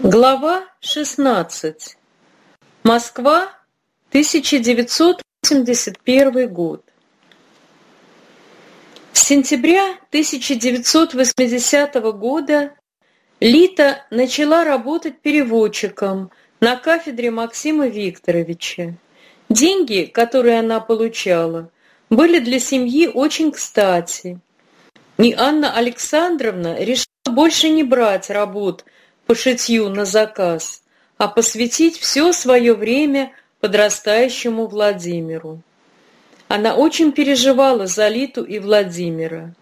Глава 16. Москва, 1981 год. С сентября 1980 года Лита начала работать переводчиком на кафедре Максима Викторовича. Деньги, которые она получала, были для семьи очень кстати. И Анна Александровна решила больше не брать работ по шитью на заказ, а посвятить все свое время подрастающему Владимиру. Она очень переживала за Литу и Владимира.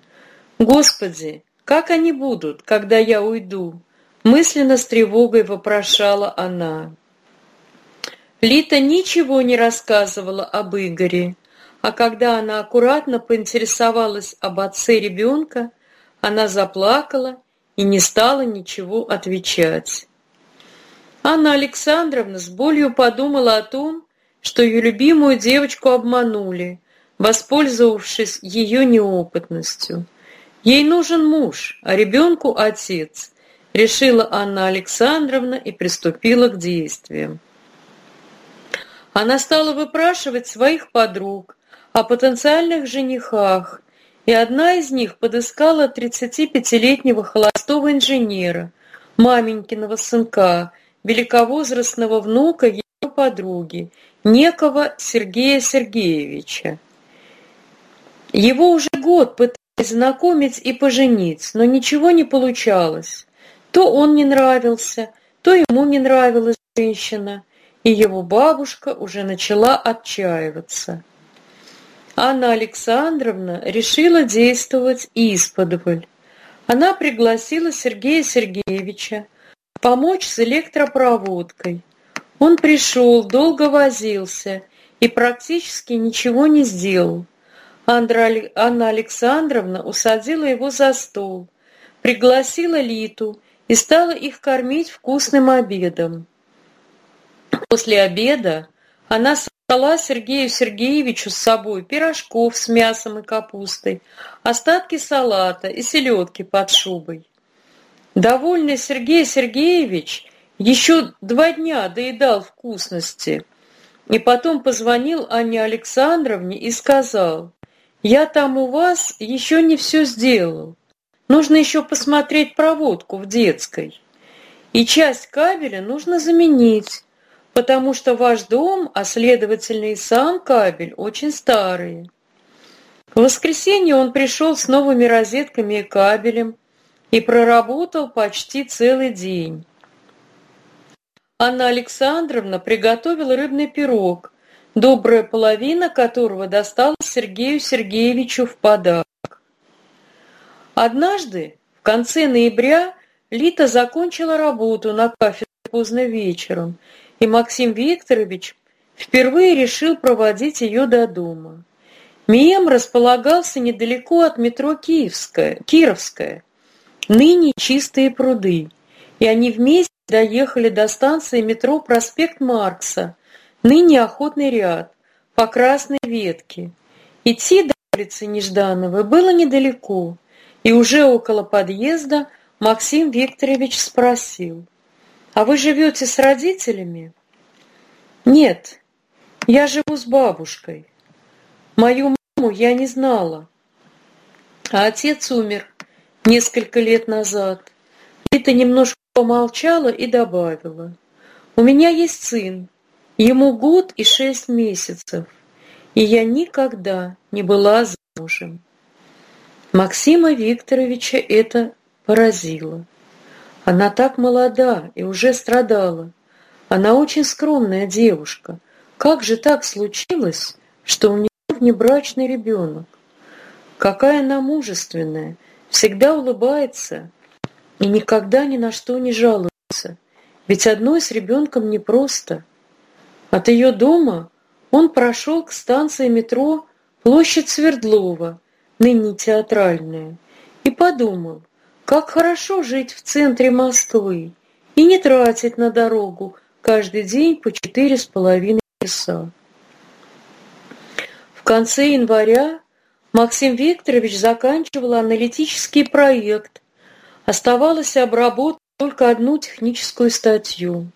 «Господи, как они будут, когда я уйду?» Мысленно с тревогой вопрошала она. Лита ничего не рассказывала об Игоре, а когда она аккуратно поинтересовалась об отце ребенка, она заплакала и не стала ничего отвечать. Анна Александровна с болью подумала о том, что ее любимую девочку обманули, воспользовавшись ее неопытностью. Ей нужен муж, а ребенку отец, решила Анна Александровна и приступила к действиям. Она стала выпрашивать своих подруг о потенциальных женихах и одна из них подыскала 35-летнего холостого инженера, маменькиного сынка, великовозрастного внука ее подруги, некого Сергея Сергеевича. Его уже год пытались знакомить и поженить, но ничего не получалось. То он не нравился, то ему не нравилась женщина, и его бабушка уже начала отчаиваться. Анна Александровна решила действовать исподволь. Она пригласила Сергея Сергеевича помочь с электропроводкой. Он пришел, долго возился и практически ничего не сделал. Анна Александровна усадила его за стол, пригласила Литу и стала их кормить вкусным обедом. После обеда она Дала Сергею Сергеевичу с собой пирожков с мясом и капустой, остатки салата и селедки под шубой. Довольный Сергей Сергеевич еще два дня доедал вкусности, и потом позвонил Анне Александровне и сказал, «Я там у вас еще не все сделал. Нужно еще посмотреть проводку в детской. И часть кабеля нужно заменить потому что ваш дом, а следовательно и сам кабель, очень старые. В воскресенье он пришел с новыми розетками и кабелем и проработал почти целый день. Анна Александровна приготовила рыбный пирог, добрая половина которого досталась Сергею Сергеевичу в подарок. Однажды, в конце ноября, Лита закончила работу на кафедре поздно вечером и Максим Викторович впервые решил проводить ее до дома. МИЭМ располагался недалеко от метро Киевская, Кировская, ныне чистые пруды, и они вместе доехали до станции метро Проспект Маркса, ныне Охотный ряд, по красной ветке. Идти до улицы Неждановой было недалеко, и уже около подъезда Максим Викторович спросил – а вы живете с родителями? Нет, я живу с бабушкой. Мою маму я не знала. А отец умер несколько лет назад. Рита немножко помолчала и добавила. У меня есть сын, ему год и шесть месяцев, и я никогда не была замужем. Максима Викторовича это поразило. Она так молода и уже страдала. Она очень скромная девушка. Как же так случилось, что у нее внебрачный ребенок? Какая она мужественная, всегда улыбается и никогда ни на что не жалуется. Ведь одной с ребенком непросто. От ее дома он прошел к станции метро площадь Свердлова, ныне театральная, и подумал, как хорошо жить в центре Москвы и не тратить на дорогу каждый день по четыре с половиной часа. В конце января Максим Викторович заканчивал аналитический проект. Оставалось обработать только одну техническую статью.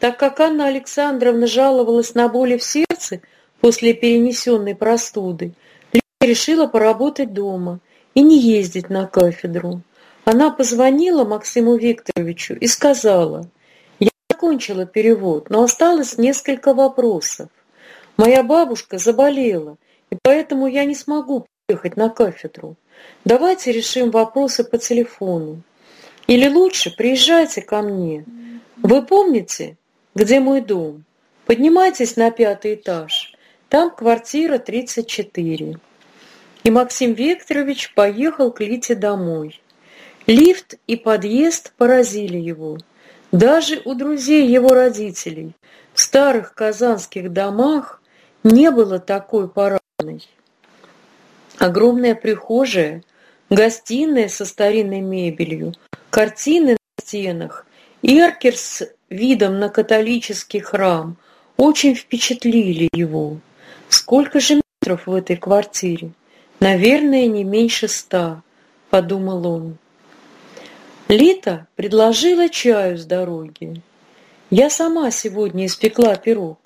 Так как Анна Александровна жаловалась на боли в сердце после перенесенной простуды, Лиза решила поработать дома и не ездить на кафедру. Она позвонила Максиму Викторовичу и сказала, «Я закончила перевод, но осталось несколько вопросов. Моя бабушка заболела, и поэтому я не смогу приехать на кафедру. Давайте решим вопросы по телефону. Или лучше приезжайте ко мне. Вы помните, где мой дом? Поднимайтесь на пятый этаж. Там квартира 34. И Максим Викторович поехал к Лите домой. Лифт и подъезд поразили его. Даже у друзей его родителей в старых казанских домах не было такой парадной. Огромная прихожая, гостиная со старинной мебелью, картины на стенах, эркер с видом на католический храм очень впечатлили его. Сколько же метров в этой квартире? Наверное, не меньше ста, подумал он. Лита предложила чаю с дороги. Я сама сегодня испекла пирог.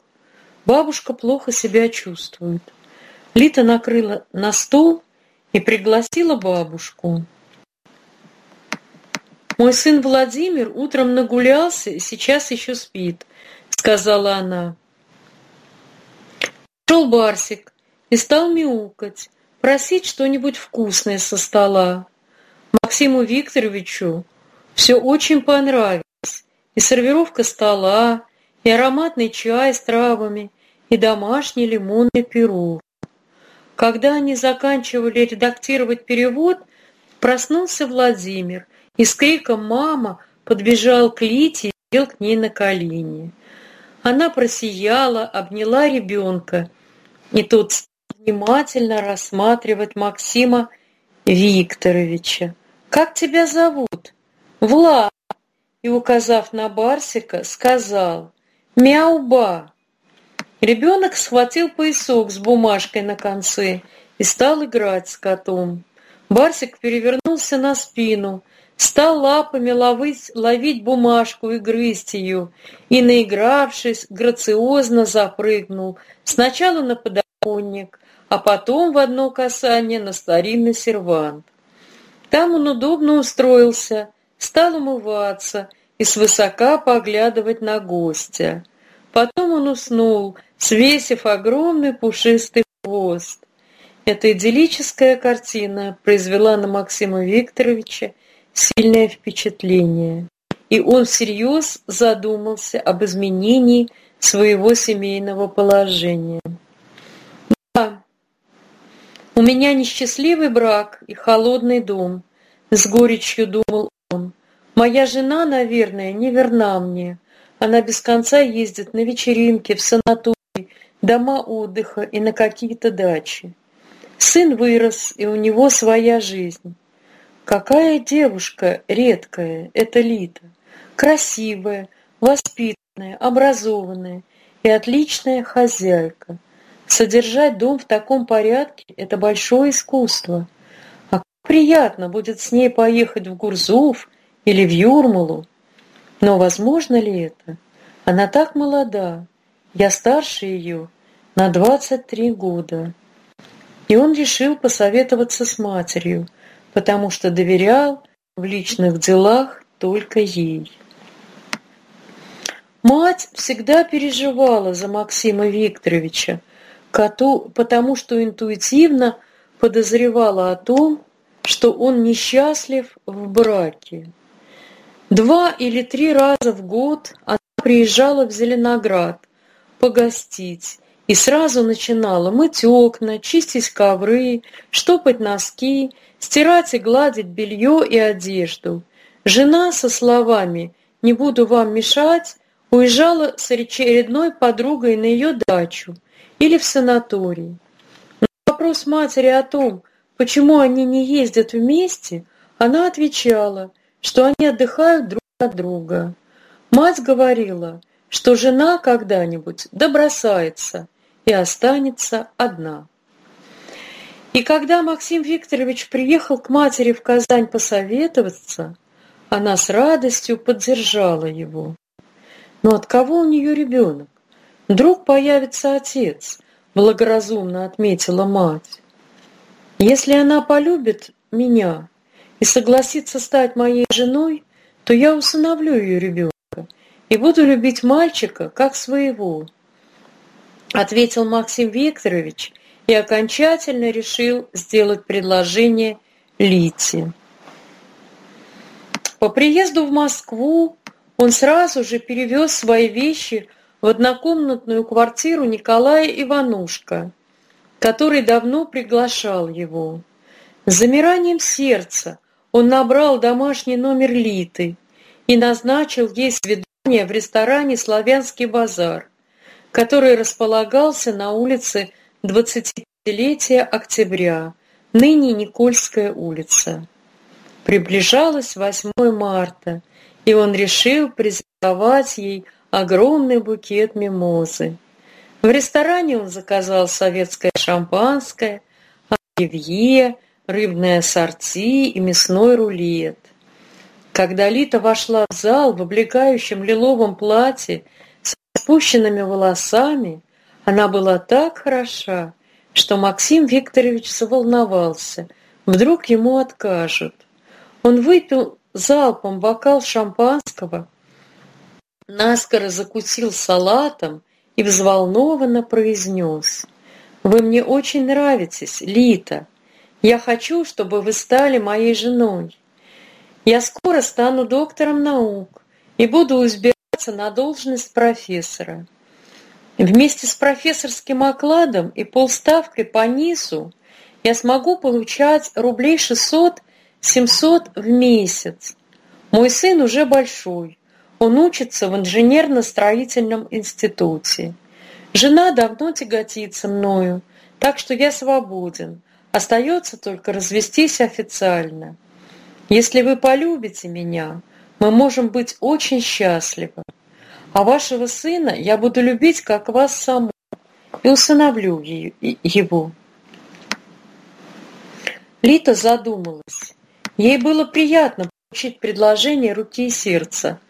Бабушка плохо себя чувствует. Лита накрыла на стол и пригласила бабушку. «Мой сын Владимир утром нагулялся и сейчас еще спит», — сказала она. Шел Барсик и стал мяукать, просить что-нибудь вкусное со стола. Максиму Викторовичу все очень понравилось. И сервировка стола, и ароматный чай с травами, и домашний лимонный пирог. Когда они заканчивали редактировать перевод, проснулся Владимир и с криком «Мама!» подбежал к Лите и сел к ней на колени. Она просияла, обняла ребенка, и тот внимательно рассматривать Максима Викторовича. «Как тебя зовут?» «Влад!» И, указав на Барсика, сказал «Мяуба!» Ребенок схватил поясок с бумажкой на конце и стал играть с котом. Барсик перевернулся на спину, стал лапами ловить, ловить бумажку и грызть ее, и, наигравшись, грациозно запрыгнул сначала на подоконник, а потом в одно касание на старинный сервант. Там он удобно устроился, стал умываться и свысока поглядывать на гостя. Потом он уснул, свесив огромный пушистый хвост. Эта идиллическая картина произвела на Максима Викторовича сильное впечатление, и он всерьез задумался об изменении своего семейного положения. У меня несчастливый брак и холодный дом, с горечью думал он. Моя жена, наверное, не верна мне. Она без конца ездит на вечеринки, в санатории, дома отдыха и на какие-то дачи. Сын вырос, и у него своя жизнь. Какая девушка редкая эта Лита. Красивая, воспитанная, образованная и отличная хозяйка. Содержать дом в таком порядке – это большое искусство. А приятно будет с ней поехать в Гурзуф или в Юрмалу. Но возможно ли это? Она так молода. Я старше ее на 23 года. И он решил посоветоваться с матерью, потому что доверял в личных делах только ей. Мать всегда переживала за Максима Викторовича, потому что интуитивно подозревала о том, что он несчастлив в браке. Два или три раза в год она приезжала в Зеленоград погостить и сразу начинала мыть окна, чистить ковры, штопать носки, стирать и гладить белье и одежду. Жена со словами «не буду вам мешать» уезжала с очередной подругой на ее дачу или в санаторий. На вопрос матери о том, почему они не ездят вместе, она отвечала, что они отдыхают друг от друга. Мать говорила, что жена когда-нибудь добросается и останется одна. И когда Максим Викторович приехал к матери в Казань посоветоваться, она с радостью поддержала его. Но от кого у нее ребенок? Вдруг появится отец, благоразумно отметила мать. Если она полюбит меня и согласится стать моей женой, то я усыновлю ее ребенка и буду любить мальчика как своего, ответил Максим Викторович и окончательно решил сделать предложение Лите. По приезду в Москву он сразу же перевез свои вещи в однокомнатную квартиру Николая Иванушка, который давно приглашал его. С замиранием сердца он набрал домашний номер Литы и назначил ей свидание в ресторане «Славянский базар», который располагался на улице 25-летия октября, ныне Никольская улица. Приближалось 8 марта, и он решил презентовать ей огромный букет мимозы. В ресторане он заказал советское шампанское, оливье, рыбное ассорти и мясной рулет. Когда Лита вошла в зал в облекающем лиловом платье с спущенными волосами, она была так хороша, что Максим Викторович заволновался. Вдруг ему откажут. Он выпил залпом бокал шампанского, наскоро закусил салатом и взволнованно произнес. «Вы мне очень нравитесь, Лита. Я хочу, чтобы вы стали моей женой. Я скоро стану доктором наук и буду избираться на должность профессора. Вместе с профессорским окладом и полставкой по низу я смогу получать рублей 600 700 в месяц. Мой сын уже большой. Он учится в инженерно-строительном институте. Жена давно тяготится мною, так что я свободен. Остается только развестись официально. Если вы полюбите меня, мы можем быть очень счастливы. А вашего сына я буду любить, как вас саму, и усыновлю его. Лита задумалась. Ей было приятно получить предложение руки и сердца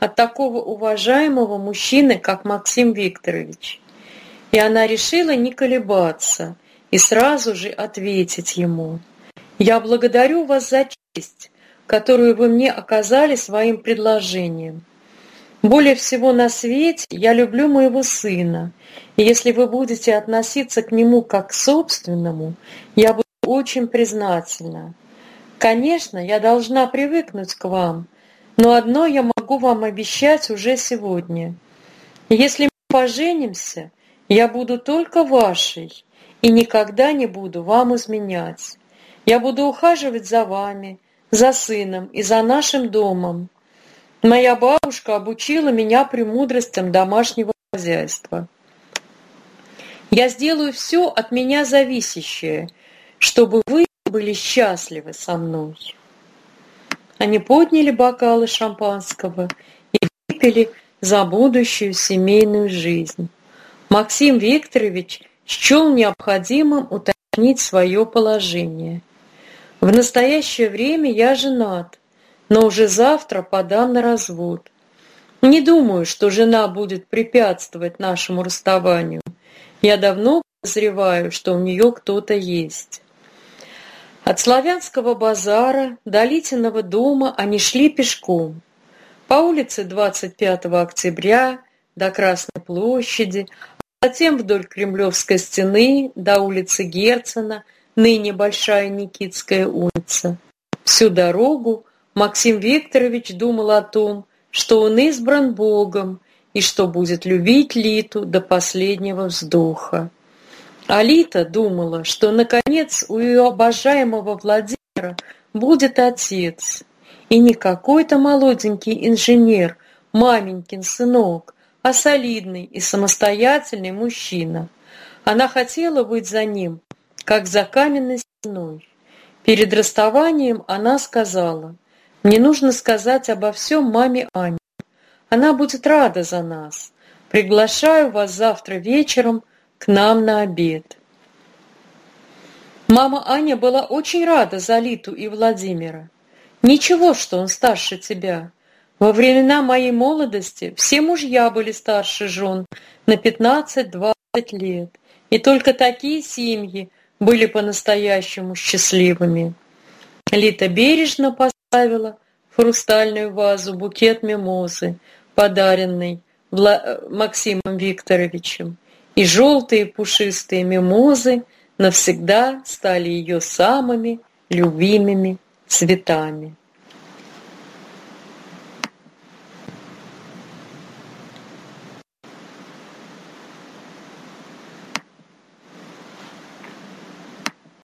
от такого уважаемого мужчины, как Максим Викторович. И она решила не колебаться и сразу же ответить ему. «Я благодарю вас за честь, которую вы мне оказали своим предложением. Более всего на свете я люблю моего сына, и если вы будете относиться к нему как к собственному, я буду очень признательна. Конечно, я должна привыкнуть к вам, но одно я могу вам обещать уже сегодня. Если мы поженимся, я буду только вашей и никогда не буду вам изменять. Я буду ухаживать за вами, за сыном и за нашим домом. Моя бабушка обучила меня премудростям домашнего хозяйства. Я сделаю все от меня зависящее, чтобы вы были счастливы со мной. Они подняли бокалы шампанского и выпили за будущую семейную жизнь. Максим Викторович счел необходимым уточнить свое положение. В настоящее время я женат, но уже завтра подам на развод. Не думаю, что жена будет препятствовать нашему расставанию. Я давно подозреваю, что у нее кто-то есть. От Славянского базара до Литиного дома они шли пешком. По улице 25 октября до Красной площади, а затем вдоль Кремлевской стены до улицы Герцена, ныне Большая Никитская улица. Всю дорогу Максим Викторович думал о том, что он избран Богом и что будет любить Литу до последнего вздоха. Алита думала, что наконец у ее обожаемого Владимира будет отец, и не какой-то молоденький инженер, маменькин сынок, а солидный и самостоятельный мужчина. Она хотела быть за ним, как за каменной стеной. Перед расставанием она сказала, «Мне нужно сказать обо всем маме Ане. Она будет рада за нас. Приглашаю вас завтра вечером к нам на обед. Мама Аня была очень рада за Литу и Владимира. Ничего, что он старше тебя. Во времена моей молодости все мужья были старше жен на 15-20 лет, и только такие семьи были по-настоящему счастливыми. Лита бережно поставила хрустальную вазу букет мимозы, подаренный Вла... Максимом Викторовичем, и желтые пушистые мимозы навсегда стали ее самыми любимыми цветами.